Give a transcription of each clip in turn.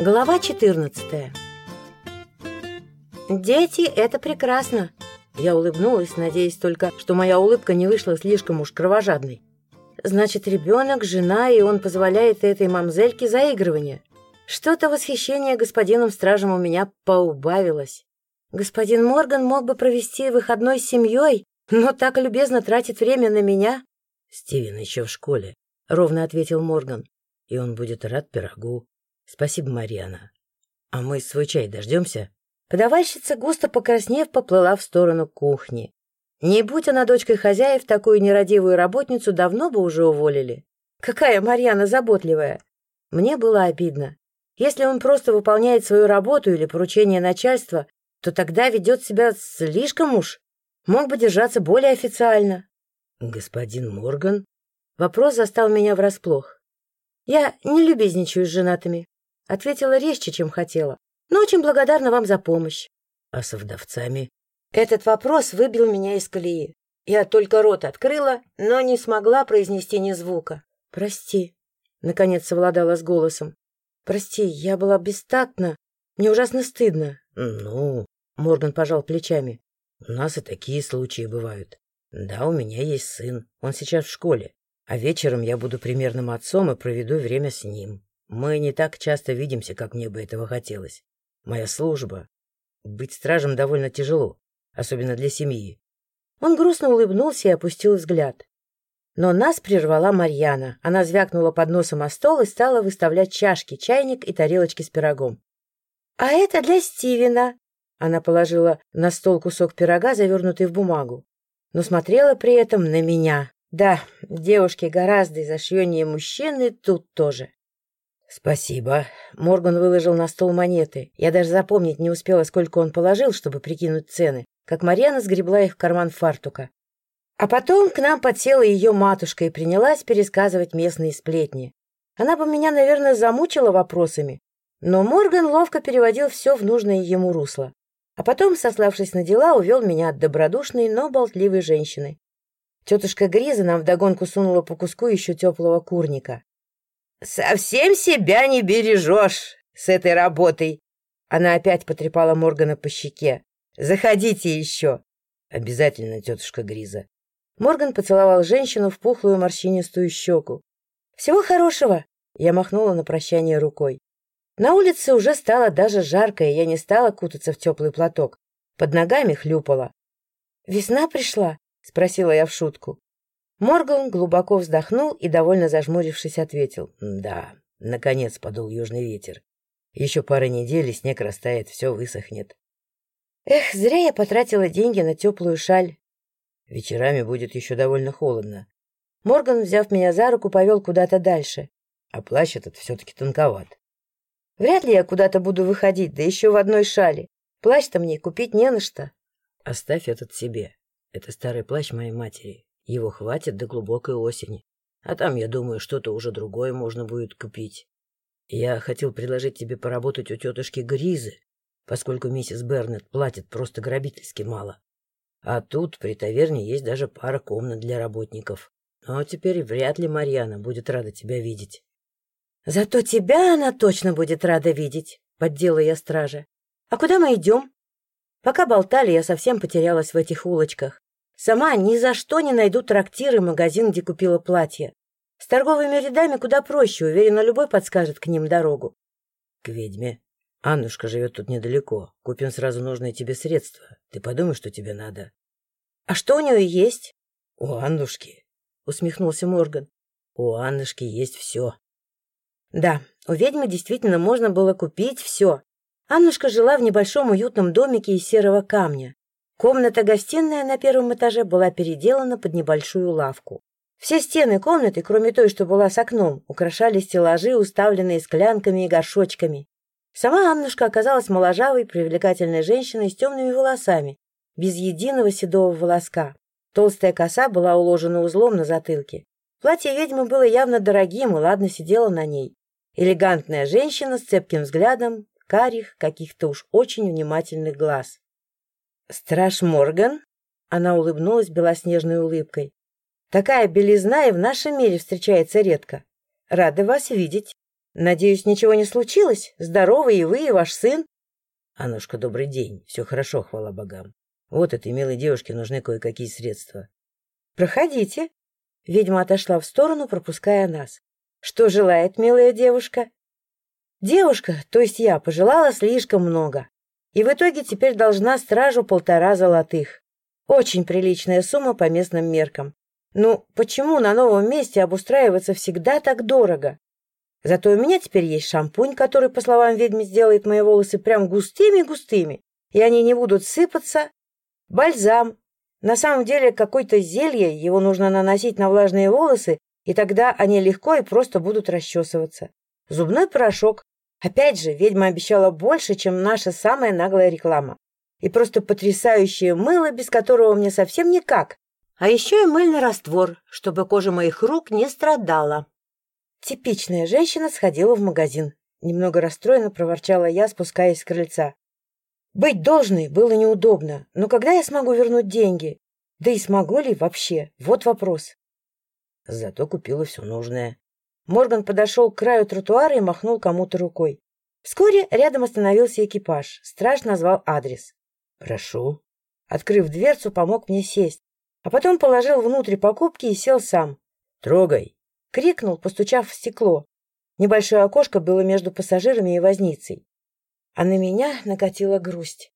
Глава 14 «Дети — это прекрасно!» Я улыбнулась, надеясь только, что моя улыбка не вышла слишком уж кровожадной. «Значит, ребенок, жена, и он позволяет этой мамзельке заигрывание. Что-то восхищение господином стражем у меня поубавилось. Господин Морган мог бы провести выходной с семьей, но так любезно тратит время на меня». «Стивен еще в школе», — ровно ответил Морган. «И он будет рад пирогу. Спасибо, Марьяна. А мы свой чай дождемся? Подавальщица, густо покраснев, поплыла в сторону кухни. Не будь она дочкой хозяев, такую нерадивую работницу давно бы уже уволили. Какая Марьяна заботливая! Мне было обидно. Если он просто выполняет свою работу или поручение начальства, то тогда ведет себя слишком уж. Мог бы держаться более официально. Господин Морган? Вопрос застал меня врасплох. Я не любезничаю с женатыми. Ответила резче, чем хотела. Но очень благодарна вам за помощь. А со вдовцами? Этот вопрос выбил меня из колеи. Я только рот открыла, но не смогла произнести ни звука. Прости. Наконец совладала с голосом. Прости, я была бестактна. Мне ужасно стыдно. Ну, Морган пожал плечами. У нас и такие случаи бывают. Да, у меня есть сын. Он сейчас в школе. А вечером я буду примерным отцом и проведу время с ним. Мы не так часто видимся, как мне бы этого хотелось. Моя служба. Быть стражем довольно тяжело, особенно для семьи. Он грустно улыбнулся и опустил взгляд. Но нас прервала Марьяна. Она звякнула под носом о стол и стала выставлять чашки, чайник и тарелочки с пирогом. — А это для Стивена. Она положила на стол кусок пирога, завернутый в бумагу, но смотрела при этом на меня. Да, девушки гораздо изощреннее мужчины тут тоже. «Спасибо». Морган выложил на стол монеты. Я даже запомнить не успела, сколько он положил, чтобы прикинуть цены, как Марьяна сгребла их в карман фартука. А потом к нам подсела ее матушка и принялась пересказывать местные сплетни. Она бы меня, наверное, замучила вопросами, но Морган ловко переводил все в нужное ему русло. А потом, сославшись на дела, увел меня от добродушной, но болтливой женщины. Тетушка Гриза нам вдогонку сунула по куску еще теплого курника. «Совсем себя не бережешь с этой работой!» Она опять потрепала Моргана по щеке. «Заходите еще!» «Обязательно, тетушка Гриза!» Морган поцеловал женщину в пухлую морщинистую щеку. «Всего хорошего!» Я махнула на прощание рукой. На улице уже стало даже жарко, и я не стала кутаться в теплый платок. Под ногами хлюпала. «Весна пришла?» — спросила я в шутку. Морган глубоко вздохнул и, довольно зажмурившись, ответил. «Да, наконец подул южный ветер. Еще пара недель, и снег растает, все высохнет». «Эх, зря я потратила деньги на теплую шаль». «Вечерами будет еще довольно холодно». Морган, взяв меня за руку, повел куда-то дальше. «А плащ этот все-таки тонковат». «Вряд ли я куда-то буду выходить, да еще в одной шале. Плащ-то мне купить не на что». «Оставь этот себе. Это старый плащ моей матери. Его хватит до глубокой осени. А там, я думаю, что-то уже другое можно будет купить. Я хотел предложить тебе поработать у тетушки Гризы, поскольку миссис Бернет платит просто грабительски мало. А тут при таверне есть даже пара комнат для работников. Но теперь вряд ли Марьяна будет рада тебя видеть. — Зато тебя она точно будет рада видеть, — поддела я стража. — А куда мы идем? Пока болтали, я совсем потерялась в этих улочках. Сама ни за что не найду трактир и магазин, где купила платье. С торговыми рядами куда проще, уверена, любой подскажет к ним дорогу. — К ведьме. Аннушка живет тут недалеко. Купим сразу нужные тебе средства. Ты подумай, что тебе надо. — А что у нее есть? — У Аннушки, — усмехнулся Морган. — У Аннушки есть все. Да, у ведьмы действительно можно было купить все. Аннушка жила в небольшом уютном домике из серого камня. Комната-гостиная на первом этаже была переделана под небольшую лавку. Все стены комнаты, кроме той, что была с окном, украшали стеллажи, уставленные склянками и горшочками. Сама Аннушка оказалась моложавой, привлекательной женщиной с темными волосами, без единого седого волоска. Толстая коса была уложена узлом на затылке. Платье ведьмы было явно дорогим и ладно сидело на ней. Элегантная женщина с цепким взглядом, карих, каких-то уж очень внимательных глаз. «Страж Морган?» Она улыбнулась белоснежной улыбкой. «Такая белизна и в нашем мире встречается редко. Рада вас видеть». Надеюсь, ничего не случилось? Здоровы и вы, и ваш сын? Аннушка, добрый день. Все хорошо, хвала богам. Вот этой милой девушке нужны кое-какие средства. Проходите. Ведьма отошла в сторону, пропуская нас. Что желает милая девушка? Девушка, то есть я, пожелала слишком много. И в итоге теперь должна стражу полтора золотых. Очень приличная сумма по местным меркам. Ну, почему на новом месте обустраиваться всегда так дорого? Зато у меня теперь есть шампунь, который, по словам ведьмы, сделает мои волосы прям густыми-густыми, и они не будут сыпаться. Бальзам. На самом деле какое-то зелье, его нужно наносить на влажные волосы, и тогда они легко и просто будут расчесываться. Зубной порошок. Опять же, ведьма обещала больше, чем наша самая наглая реклама. И просто потрясающее мыло, без которого мне совсем никак. А еще и мыльный раствор, чтобы кожа моих рук не страдала. Типичная женщина сходила в магазин. Немного расстроенно проворчала я, спускаясь с крыльца. Быть должной было неудобно, но когда я смогу вернуть деньги? Да и смогу ли вообще? Вот вопрос. Зато купила все нужное. Морган подошел к краю тротуара и махнул кому-то рукой. Вскоре рядом остановился экипаж. Страж назвал адрес. «Прошу». Открыв дверцу, помог мне сесть, а потом положил внутрь покупки и сел сам. «Трогай!» крикнул, постучав в стекло. Небольшое окошко было между пассажирами и возницей. А на меня накатила грусть.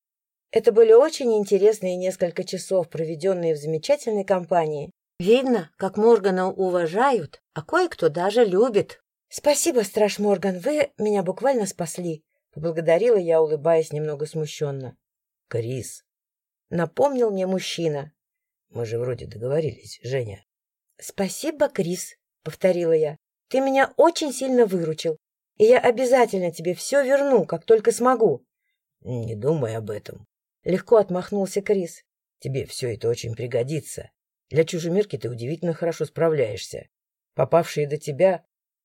Это были очень интересные несколько часов, проведенные в замечательной компании. Видно, как Моргана уважают, а кое-кто даже любит. — Спасибо, страж Морган, вы меня буквально спасли, — поблагодарила я, улыбаясь немного смущенно. — Крис. — напомнил мне мужчина. — Мы же вроде договорились, Женя. — Спасибо, Крис, — повторила я. — Ты меня очень сильно выручил, и я обязательно тебе все верну, как только смогу. — Не думай об этом. Легко отмахнулся Крис. — Тебе все это очень пригодится. Для чужемирки ты удивительно хорошо справляешься. Попавшие до тебя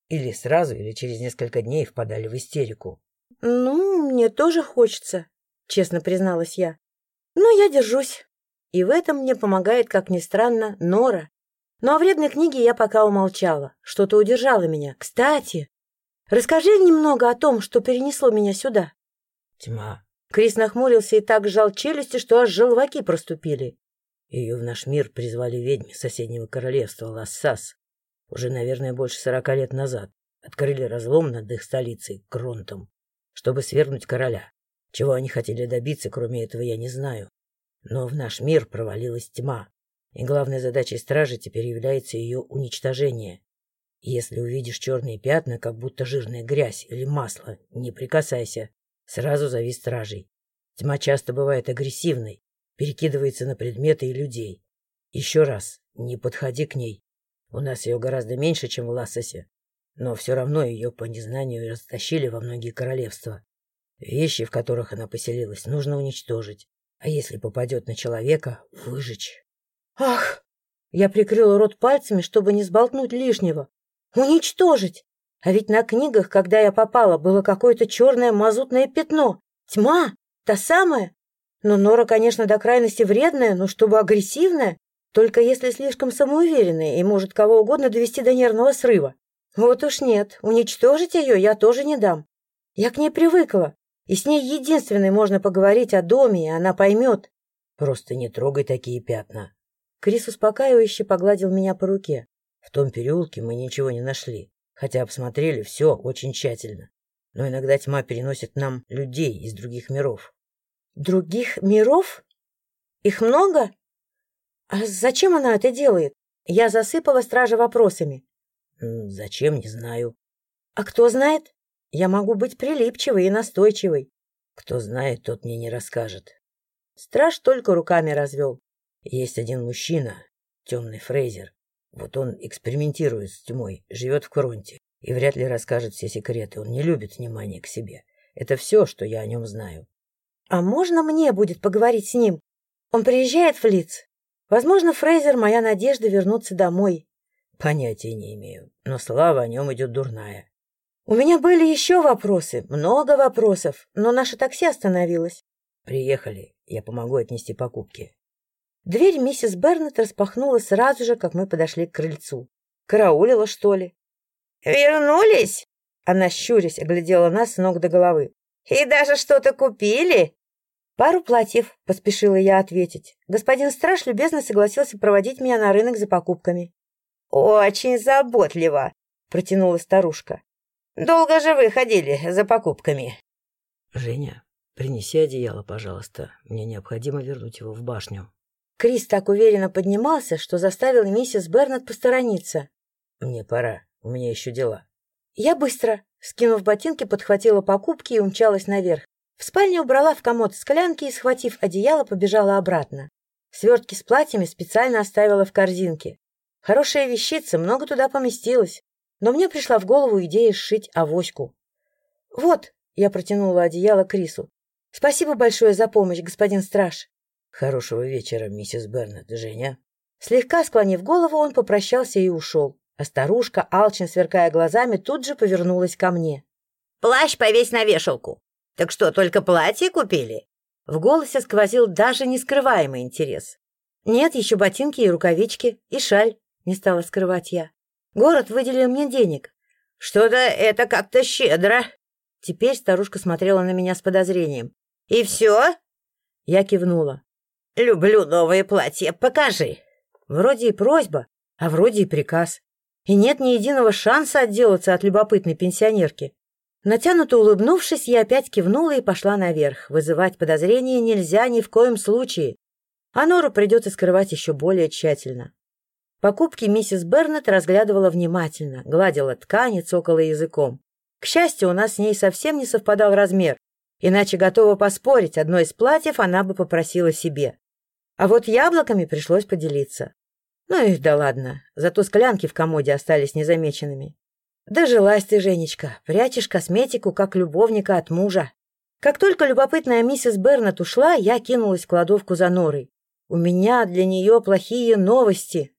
или сразу, или через несколько дней впадали в истерику. — Ну, мне тоже хочется, — честно призналась я. — Но я держусь. И в этом мне помогает, как ни странно, Нора. Но о вредной книге я пока умолчала. Что-то удержало меня. Кстати, расскажи немного о том, что перенесло меня сюда. Тьма. Крис нахмурился и так сжал челюсти, что аж желваки проступили. Ее в наш мир призвали ведьми соседнего королевства Лассас. Уже, наверное, больше сорока лет назад. Открыли разлом над их столицей, Кронтом, чтобы свергнуть короля. Чего они хотели добиться, кроме этого, я не знаю. Но в наш мир провалилась тьма и главной задачей стражи теперь является ее уничтожение. Если увидишь черные пятна, как будто жирная грязь или масло, не прикасайся, сразу зови стражей. Тьма часто бывает агрессивной, перекидывается на предметы и людей. Еще раз, не подходи к ней. У нас ее гораздо меньше, чем в Лассосе, но все равно ее по незнанию растащили во многие королевства. Вещи, в которых она поселилась, нужно уничтожить, а если попадет на человека, выжечь. Ах! Я прикрыла рот пальцами, чтобы не сболтнуть лишнего. Уничтожить! А ведь на книгах, когда я попала, было какое-то черное мазутное пятно. Тьма! Та самая! Но Нора, конечно, до крайности вредная, но чтобы агрессивная, только если слишком самоуверенная и может кого угодно довести до нервного срыва. Вот уж нет, уничтожить ее я тоже не дам. Я к ней привыкла, и с ней единственной можно поговорить о доме, и она поймет. Просто не трогай такие пятна, Крис успокаивающе погладил меня по руке. В том переулке мы ничего не нашли, хотя обсмотрели все очень тщательно. Но иногда тьма переносит нам людей из других миров. Других миров? Их много? А зачем она это делает? Я засыпала стража вопросами. Зачем, не знаю. А кто знает? Я могу быть прилипчивой и настойчивой. Кто знает, тот мне не расскажет. Страж только руками развел. Есть один мужчина, темный Фрейзер. Вот он экспериментирует с тьмой, живет в Кронте и вряд ли расскажет все секреты. Он не любит внимания к себе. Это все, что я о нем знаю. — А можно мне будет поговорить с ним? Он приезжает в Лиц. Возможно, Фрейзер — моя надежда вернуться домой. — Понятия не имею, но слава о нем идет дурная. У меня были еще вопросы, много вопросов, но наше такси остановилось. — Приехали, я помогу отнести покупки. Дверь миссис Бернет распахнула сразу же, как мы подошли к крыльцу. Караулила, что ли? — Вернулись? Она, щурясь, оглядела нас с ног до головы. «И даже что-то купили?» «Пару платьев», — поспешила я ответить. Господин страж любезно согласился проводить меня на рынок за покупками. «Очень заботливо», — протянула старушка. «Долго же вы ходили за покупками?» «Женя, принеси одеяло, пожалуйста. Мне необходимо вернуть его в башню». Крис так уверенно поднимался, что заставил миссис Бернет посторониться. «Мне пора. У меня еще дела». Я быстро, скинув ботинки, подхватила покупки и умчалась наверх. В спальне убрала в комод склянки и, схватив одеяло, побежала обратно. Свертки с платьями специально оставила в корзинке. Хорошая вещица, много туда поместилось. Но мне пришла в голову идея сшить авоську. «Вот», — я протянула одеяло Крису. «Спасибо большое за помощь, господин страж». «Хорошего вечера, миссис Бернет, Женя». Слегка склонив голову, он попрощался и ушел. А старушка, алчно сверкая глазами, тут же повернулась ко мне. «Плащ повесь на вешалку. Так что, только платье купили?» В голосе сквозил даже нескрываемый интерес. «Нет, еще ботинки и рукавички, и шаль», — не стала скрывать я. «Город выделил мне денег». «Что-то это как-то щедро». Теперь старушка смотрела на меня с подозрением. «И все?» Я кивнула. «Люблю новые платья, покажи». Вроде и просьба, а вроде и приказ. И нет ни единого шанса отделаться от любопытной пенсионерки. Натянуто улыбнувшись, я опять кивнула и пошла наверх. Вызывать подозрения нельзя ни в коем случае. А Нору придется скрывать еще более тщательно. Покупки миссис Бернет разглядывала внимательно, гладила ткань и цокала языком. К счастью, у нас с ней совсем не совпадал размер, иначе готова поспорить, одно из платьев она бы попросила себе. А вот яблоками пришлось поделиться. Ну и да ладно, зато склянки в комоде остались незамеченными. Дожилась ты, Женечка, прячешь косметику, как любовника от мужа. Как только любопытная миссис Бернет ушла, я кинулась в кладовку за норой. У меня для нее плохие новости.